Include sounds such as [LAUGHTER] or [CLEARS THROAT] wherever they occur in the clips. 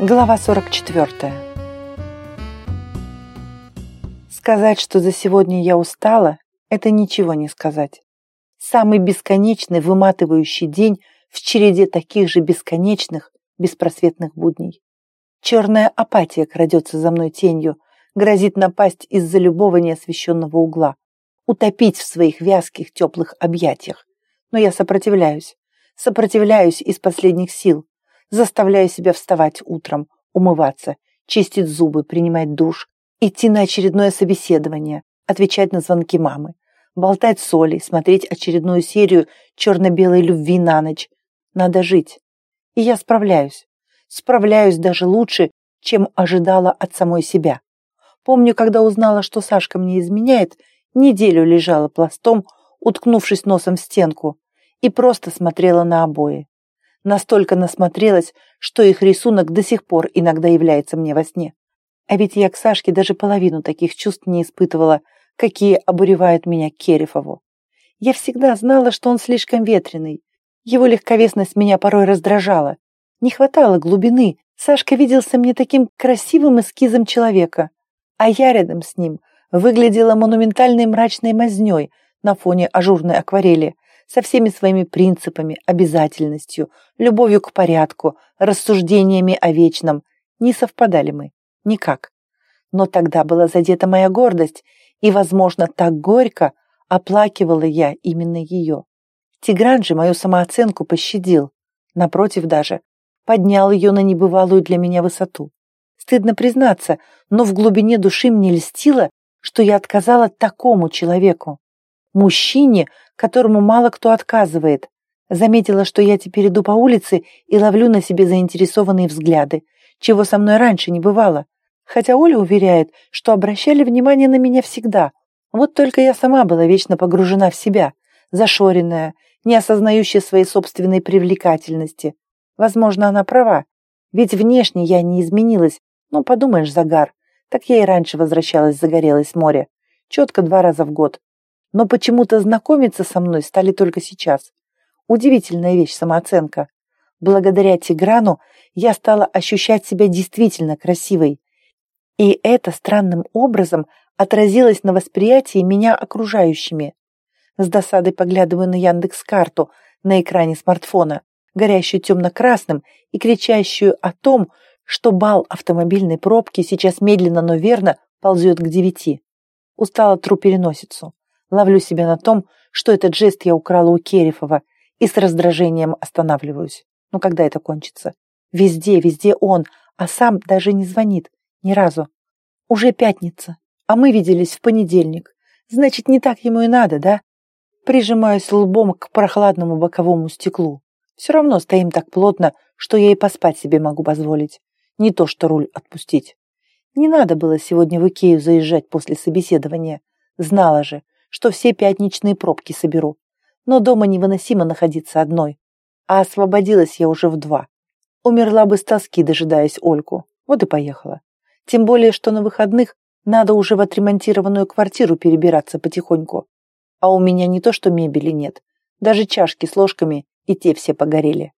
Глава 44. Сказать, что за сегодня я устала, это ничего не сказать. Самый бесконечный, выматывающий день в череде таких же бесконечных, беспросветных будней. Черная апатия крадется за мной тенью, грозит напасть из-за любого неосвещенного угла, утопить в своих вязких теплых объятиях. Но я сопротивляюсь, сопротивляюсь из последних сил, заставляю себя вставать утром, умываться, чистить зубы, принимать душ, идти на очередное собеседование, отвечать на звонки мамы, болтать с Олей, смотреть очередную серию черно-белой любви на ночь. Надо жить. И я справляюсь. Справляюсь даже лучше, чем ожидала от самой себя. Помню, когда узнала, что Сашка мне изменяет, неделю лежала пластом, уткнувшись носом в стенку, и просто смотрела на обои. Настолько насмотрелась, что их рисунок до сих пор иногда является мне во сне. А ведь я к Сашке даже половину таких чувств не испытывала, какие обуревают меня к Керефову. Я всегда знала, что он слишком ветреный. Его легковесность меня порой раздражала. Не хватало глубины. Сашка виделся мне таким красивым эскизом человека. А я рядом с ним выглядела монументальной мрачной мазнёй на фоне ажурной акварели – со всеми своими принципами, обязательностью, любовью к порядку, рассуждениями о вечном. Не совпадали мы. Никак. Но тогда была задета моя гордость, и, возможно, так горько оплакивала я именно ее. Тигран же мою самооценку пощадил. Напротив даже, поднял ее на небывалую для меня высоту. Стыдно признаться, но в глубине души мне льстило, что я отказала такому человеку. Мужчине, которому мало кто отказывает. Заметила, что я теперь иду по улице и ловлю на себе заинтересованные взгляды, чего со мной раньше не бывало. Хотя Оля уверяет, что обращали внимание на меня всегда. Вот только я сама была вечно погружена в себя, зашоренная, не осознающая своей собственной привлекательности. Возможно, она права. Ведь внешне я не изменилась. Ну, подумаешь, загар. Так я и раньше возвращалась с загорелось море. Четко два раза в год но почему-то знакомиться со мной стали только сейчас. Удивительная вещь самооценка. Благодаря Тиграну я стала ощущать себя действительно красивой. И это странным образом отразилось на восприятии меня окружающими. С досадой поглядываю на Яндекс-карту на экране смартфона, горящую темно-красным и кричащую о том, что бал автомобильной пробки сейчас медленно, но верно ползет к девяти. Устала тру переносицу. Ловлю себя на том, что этот жест я украла у Керифова, и с раздражением останавливаюсь. Ну когда это кончится? Везде, везде он, а сам даже не звонит. Ни разу. Уже пятница, а мы виделись в понедельник. Значит, не так ему и надо, да? Прижимаюсь лбом к прохладному боковому стеклу. Все равно стоим так плотно, что я и поспать себе могу позволить. Не то, что руль отпустить. Не надо было сегодня в Икею заезжать после собеседования. Знала же, что все пятничные пробки соберу. Но дома невыносимо находиться одной. А освободилась я уже в два. Умерла бы с тоски, дожидаясь Ольку. Вот и поехала. Тем более, что на выходных надо уже в отремонтированную квартиру перебираться потихоньку. А у меня не то, что мебели нет. Даже чашки с ложками и те все погорели.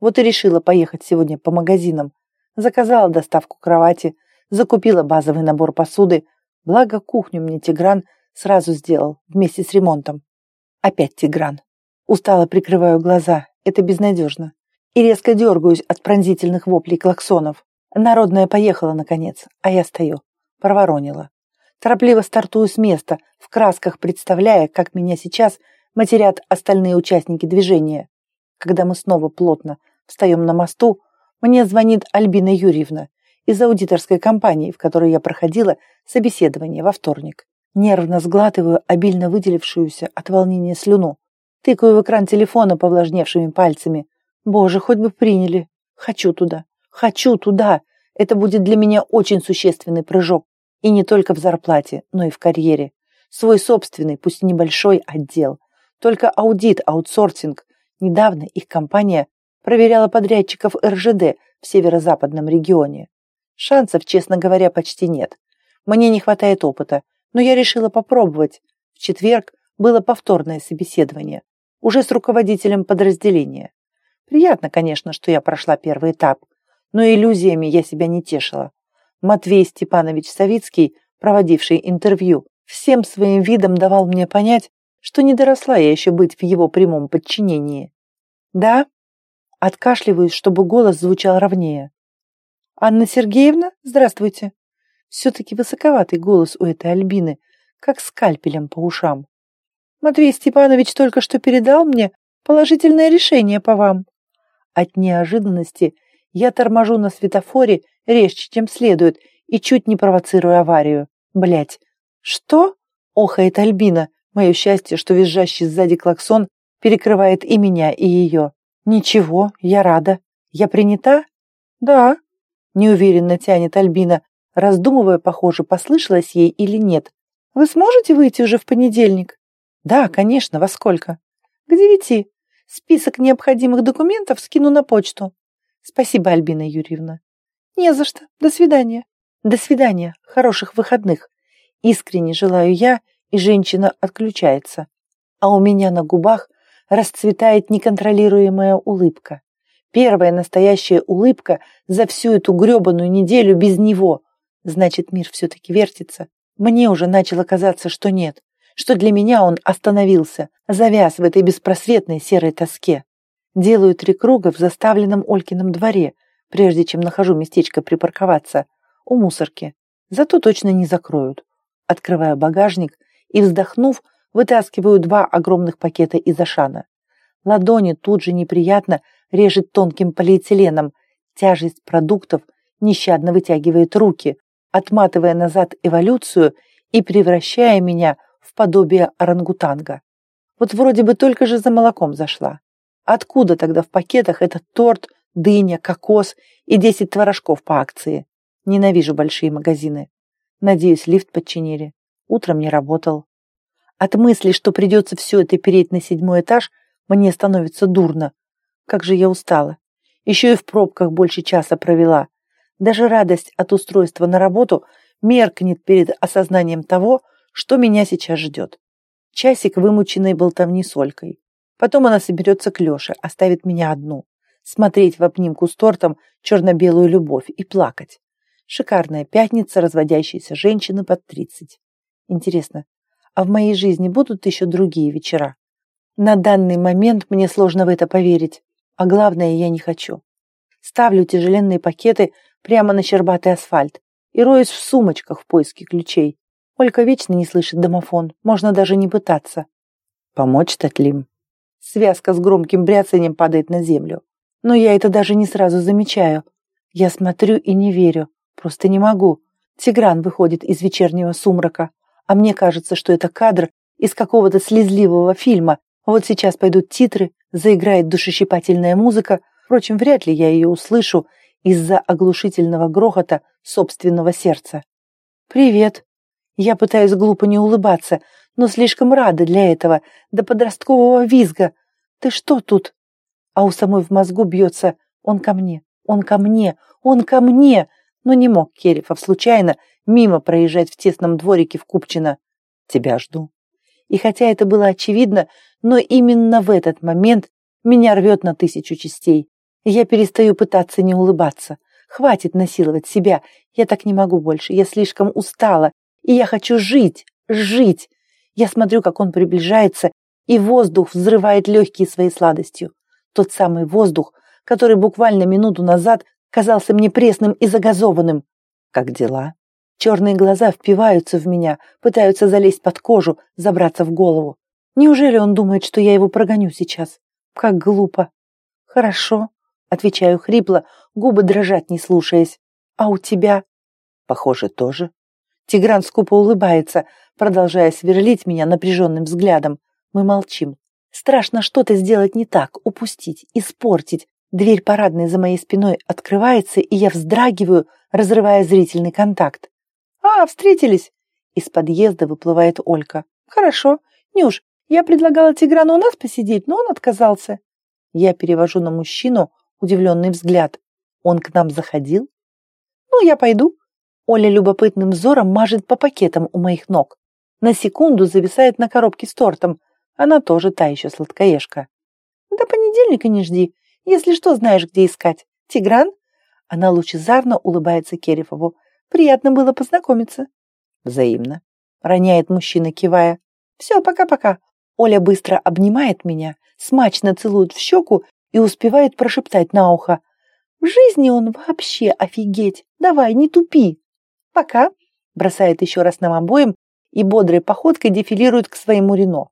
Вот и решила поехать сегодня по магазинам. Заказала доставку кровати, закупила базовый набор посуды. Благо кухню мне Тигран Сразу сделал, вместе с ремонтом. Опять Тигран. Устало прикрываю глаза, это безнадежно. И резко дергаюсь от пронзительных воплей клаксонов. Народная поехала, наконец, а я стою. Проворонила. Торопливо стартую с места, в красках представляя, как меня сейчас матерят остальные участники движения. Когда мы снова плотно встаем на мосту, мне звонит Альбина Юрьевна из аудиторской компании, в которой я проходила собеседование во вторник. Нервно сглатываю обильно выделившуюся от волнения слюну. Тыкаю в экран телефона повлажневшими пальцами. Боже, хоть бы приняли. Хочу туда. Хочу туда. Это будет для меня очень существенный прыжок. И не только в зарплате, но и в карьере. Свой собственный, пусть небольшой, отдел. Только аудит, аутсорсинг. Недавно их компания проверяла подрядчиков РЖД в северо-западном регионе. Шансов, честно говоря, почти нет. Мне не хватает опыта, но я решила попробовать. В четверг было повторное собеседование, уже с руководителем подразделения. Приятно, конечно, что я прошла первый этап, Но иллюзиями я себя не тешила. Матвей Степанович Савицкий, проводивший интервью, всем своим видом давал мне понять, что не доросла я еще быть в его прямом подчинении. «Да?» Откашливаюсь, чтобы голос звучал ровнее. «Анна Сергеевна, здравствуйте!» Все-таки высоковатый голос у этой Альбины, как скальпелем по ушам. «Матвей Степанович только что передал мне положительное решение по вам». От неожиданности я торможу на светофоре резче, чем следует, и чуть не провоцирую аварию. Блять. Что? Охает Альбина. Мое счастье, что визжащий сзади клаксон перекрывает и меня, и ее. Ничего, я рада. Я принята? Да. Неуверенно тянет Альбина, раздумывая, похоже, послышалось ей или нет. Вы сможете выйти уже в понедельник? Да, конечно, во сколько? К девяти. Список необходимых документов скину на почту. Спасибо, Альбина Юрьевна. Не за что. До свидания. До свидания. Хороших выходных. Искренне желаю я, и женщина отключается. А у меня на губах расцветает неконтролируемая улыбка. Первая настоящая улыбка за всю эту гребаную неделю без него. Значит, мир все-таки вертится. Мне уже начало казаться, что нет, что для меня он остановился, завяз в этой беспросветной серой тоске. Делаю три круга в заставленном Олькином дворе, прежде чем нахожу местечко припарковаться, у мусорки. Зато точно не закроют. Открываю багажник и, вздохнув, вытаскиваю два огромных пакета из Ашана. Ладони тут же неприятно режет тонким полиэтиленом. Тяжесть продуктов нещадно вытягивает руки, отматывая назад эволюцию и превращая меня в подобие орангутанга. Вот вроде бы только же за молоком зашла. Откуда тогда в пакетах этот торт, дыня, кокос и 10 творожков по акции? Ненавижу большие магазины. Надеюсь, лифт подчинили. Утром не работал. От мысли, что придется все это переть на седьмой этаж, мне становится дурно. Как же я устала. Еще и в пробках больше часа провела. Даже радость от устройства на работу меркнет перед осознанием того, что меня сейчас ждет. Часик вымученной болтовни с Олькой. Потом она соберется к Леше, оставит меня одну. Смотреть в обнимку с тортом черно-белую любовь и плакать. Шикарная пятница разводящейся женщины под тридцать. Интересно, а в моей жизни будут еще другие вечера? На данный момент мне сложно в это поверить, а главное, я не хочу. Ставлю тяжеленные пакеты прямо на щербатый асфальт и роюсь в сумочках в поиске ключей. Олька вечно не слышит домофон, можно даже не пытаться. Помочь Татлим? Связка с громким бряцанием падает на землю. Но я это даже не сразу замечаю. Я смотрю и не верю. Просто не могу. Тигран выходит из вечернего сумрака. А мне кажется, что это кадр из какого-то слезливого фильма. Вот сейчас пойдут титры, заиграет душещипательная музыка. Впрочем, вряд ли я ее услышу из-за оглушительного грохота собственного сердца. «Привет!» Я пытаюсь глупо не улыбаться, но слишком рада для этого, до подросткового визга. Ты что тут? А у самой в мозгу бьется «он ко мне, он ко мне, он ко мне!» Но не мог Керифов случайно мимо проезжать в тесном дворике в Купчино. Тебя жду. И хотя это было очевидно, но именно в этот момент меня рвет на тысячу частей. Я перестаю пытаться не улыбаться. Хватит насиловать себя. Я так не могу больше. Я слишком устала. И я хочу жить, жить. Я смотрю, как он приближается, и воздух взрывает легкие своей сладостью. Тот самый воздух, который буквально минуту назад казался мне пресным и загазованным. Как дела? Черные глаза впиваются в меня, пытаются залезть под кожу, забраться в голову. Неужели он думает, что я его прогоню сейчас? Как глупо. Хорошо, отвечаю хрипло, губы дрожат, не слушаясь. А у тебя? Похоже, тоже. Тигран скупо улыбается, продолжая сверлить меня напряженным взглядом. Мы молчим. Страшно что-то сделать не так, упустить, испортить. Дверь парадной за моей спиной открывается, и я вздрагиваю, разрывая зрительный контакт. «А, встретились!» Из подъезда выплывает Олька. «Хорошо. Нюш, я предлагала Тиграну у нас посидеть, но он отказался». Я перевожу на мужчину удивленный взгляд. «Он к нам заходил?» «Ну, я пойду», Оля любопытным взором мажет по пакетам у моих ног. На секунду зависает на коробке с тортом. Она тоже та еще сладкоежка. До понедельника не жди. Если что, знаешь, где искать. Тигран? Она лучезарно улыбается Керифову. Приятно было познакомиться. Взаимно. Роняет мужчина, кивая. Все, пока-пока. Оля быстро обнимает меня, смачно целует в щеку и успевает прошептать на ухо. В жизни он вообще офигеть. Давай, не тупи. Пока. Бросает еще раз нам обоим и бодрой походкой дефилирует к своему Рено.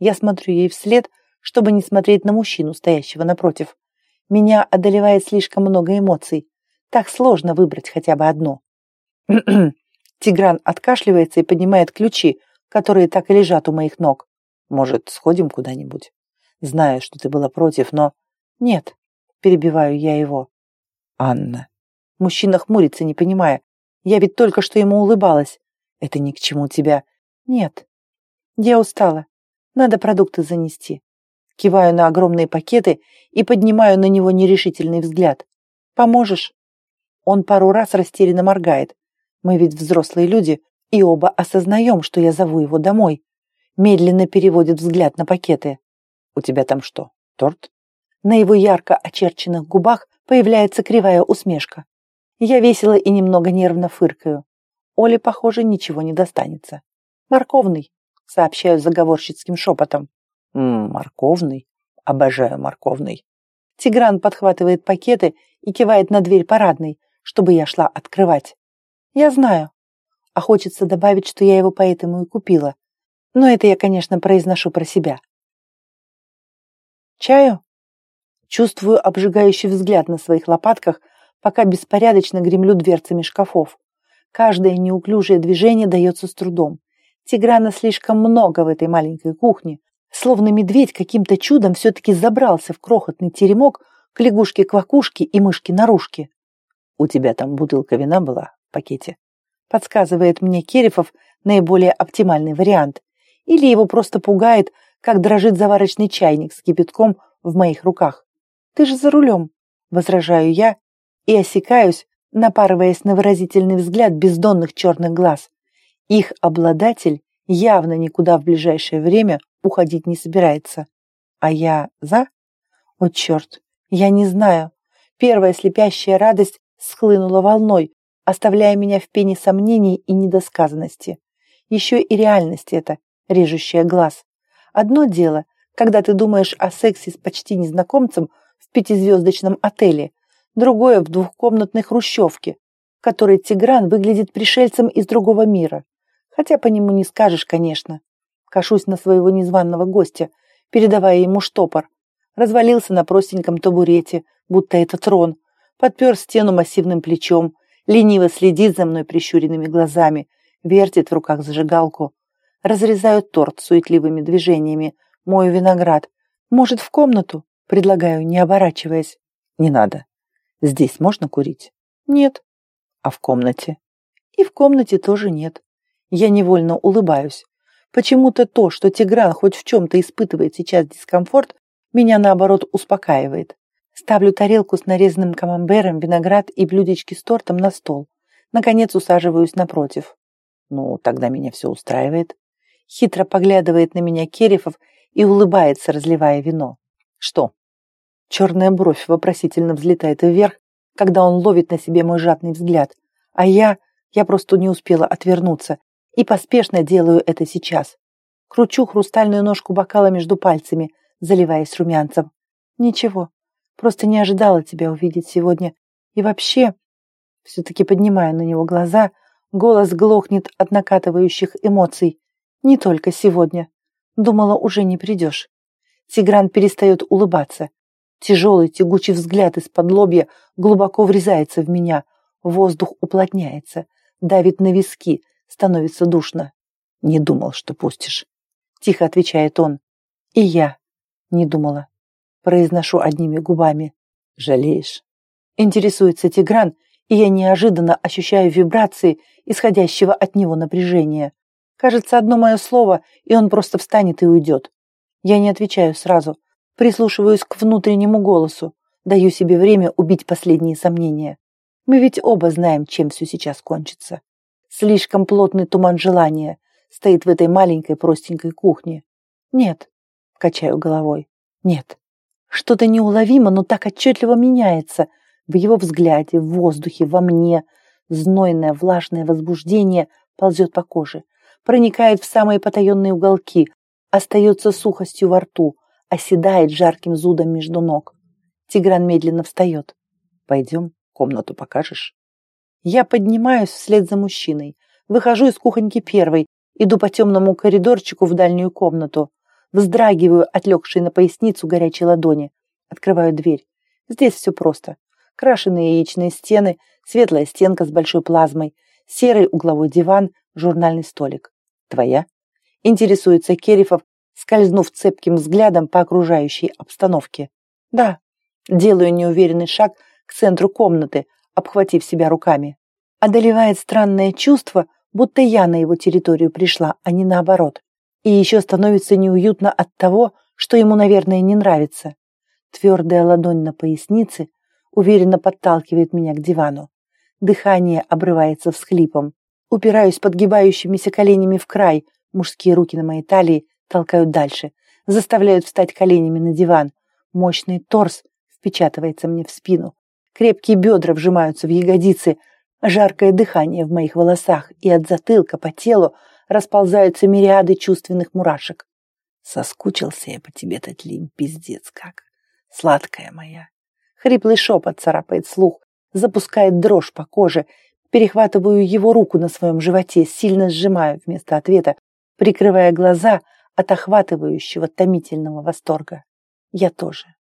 Я смотрю ей вслед, чтобы не смотреть на мужчину, стоящего напротив. Меня одолевает слишком много эмоций. Так сложно выбрать хотя бы одно. [CLEARS THROAT] Тигран откашливается и поднимает ключи, которые так и лежат у моих ног. Может, сходим куда-нибудь? Знаю, что ты была против, но... Нет, перебиваю я его. Анна. Мужчина хмурится, не понимая. Я ведь только что ему улыбалась. Это ни к чему тебя. Нет. Я устала. Надо продукты занести. Киваю на огромные пакеты и поднимаю на него нерешительный взгляд. Поможешь? Он пару раз растерянно моргает. Мы ведь взрослые люди, и оба осознаем, что я зову его домой. Медленно переводит взгляд на пакеты. «У тебя там что, торт?» На его ярко очерченных губах появляется кривая усмешка. Я весело и немного нервно фыркаю. Оле, похоже, ничего не достанется. «Морковный», — сообщаю заговорщицким шепотом. «Ммм, морковный. Обожаю морковный». Тигран подхватывает пакеты и кивает на дверь парадной, чтобы я шла открывать. Я знаю. А хочется добавить, что я его поэтому и купила. Но это я, конечно, произношу про себя. Чаю? Чувствую обжигающий взгляд на своих лопатках, пока беспорядочно гремлю дверцами шкафов. Каждое неуклюжее движение дается с трудом. Тиграна слишком много в этой маленькой кухне. Словно медведь каким-то чудом все-таки забрался в крохотный теремок к лягушке-квакушке и мышке-нарушке. «У тебя там бутылка вина была?» пакете. Подсказывает мне Керифов наиболее оптимальный вариант. Или его просто пугает, как дрожит заварочный чайник с кипятком в моих руках. «Ты же за рулем», — возражаю я и осекаюсь, напарываясь на выразительный взгляд бездонных черных глаз. Их обладатель явно никуда в ближайшее время уходить не собирается. А я за? О, черт, я не знаю. Первая слепящая радость схлынула волной, оставляя меня в пене сомнений и недосказанности. Еще и реальность это, режущая глаз. Одно дело, когда ты думаешь о сексе с почти незнакомцем в пятизвездочном отеле, другое в двухкомнатной хрущевке, в которой Тигран выглядит пришельцем из другого мира. Хотя по нему не скажешь, конечно. Кашусь на своего незваного гостя, передавая ему штопор. Развалился на простеньком табурете, будто это трон, подпер стену массивным плечом, лениво следит за мной прищуренными глазами, вертит в руках зажигалку. Разрезаю торт суетливыми движениями, мою виноград. Может, в комнату? Предлагаю, не оборачиваясь. Не надо. Здесь можно курить? Нет. А в комнате? И в комнате тоже нет. Я невольно улыбаюсь. Почему-то то, что Тигран хоть в чем-то испытывает сейчас дискомфорт, меня наоборот успокаивает. Ставлю тарелку с нарезанным камамбером, виноград и блюдечки с тортом на стол. Наконец усаживаюсь напротив. Ну, тогда меня все устраивает. Хитро поглядывает на меня Керифов и улыбается, разливая вино. Что? Черная бровь вопросительно взлетает вверх, когда он ловит на себе мой жадный взгляд. А я... я просто не успела отвернуться. И поспешно делаю это сейчас. Кручу хрустальную ножку бокала между пальцами, заливаясь румянцем. Ничего, Просто не ожидала тебя увидеть сегодня. И вообще, все-таки поднимаю на него глаза, голос глохнет от накатывающих эмоций. Не только сегодня. Думала, уже не придешь. Тигран перестает улыбаться. Тяжелый тягучий взгляд из-под лобья глубоко врезается в меня. Воздух уплотняется, давит на виски, становится душно. Не думал, что пустишь. Тихо отвечает он. И я не думала. Произношу одними губами. Жалеешь? Интересуется Тигран, и я неожиданно ощущаю вибрации, исходящего от него напряжения. Кажется, одно мое слово, и он просто встанет и уйдет. Я не отвечаю сразу, прислушиваюсь к внутреннему голосу, даю себе время убить последние сомнения. Мы ведь оба знаем, чем все сейчас кончится. Слишком плотный туман желания стоит в этой маленькой простенькой кухне. Нет, качаю головой, нет. Что-то неуловимо, но так отчетливо меняется. В его взгляде, в воздухе, во мне знойное влажное возбуждение ползет по коже, проникает в самые потаенные уголки, остается сухостью во рту, оседает жарким зудом между ног. Тигран медленно встает. «Пойдем, комнату покажешь?» Я поднимаюсь вслед за мужчиной, выхожу из кухоньки первой, иду по темному коридорчику в дальнюю комнату, вздрагиваю от легшей на поясницу горячей ладони, открываю дверь. Здесь все просто. Крашеные яичные стены, светлая стенка с большой плазмой, серый угловой диван, журнальный столик. «Твоя?» – интересуется Керифов, скользнув цепким взглядом по окружающей обстановке. «Да». Делаю неуверенный шаг к центру комнаты, обхватив себя руками. Одолевает странное чувство, будто я на его территорию пришла, а не наоборот. И еще становится неуютно от того, что ему, наверное, не нравится. Твердая ладонь на пояснице уверенно подталкивает меня к дивану. Дыхание обрывается всхлипом. Упираюсь подгибающимися коленями в край, мужские руки на моей талии толкают дальше, заставляют встать коленями на диван. Мощный торс впечатывается мне в спину. Крепкие бедра вжимаются в ягодицы, жаркое дыхание в моих волосах, и от затылка по телу расползаются мириады чувственных мурашек. Соскучился я по тебе, Татлим, пиздец как. Сладкая моя. Хриплый шепот царапает слух, запускает дрожь по коже. Перехватываю его руку на своем животе, сильно сжимаю вместо ответа, прикрывая глаза от охватывающего томительного восторга. Я тоже.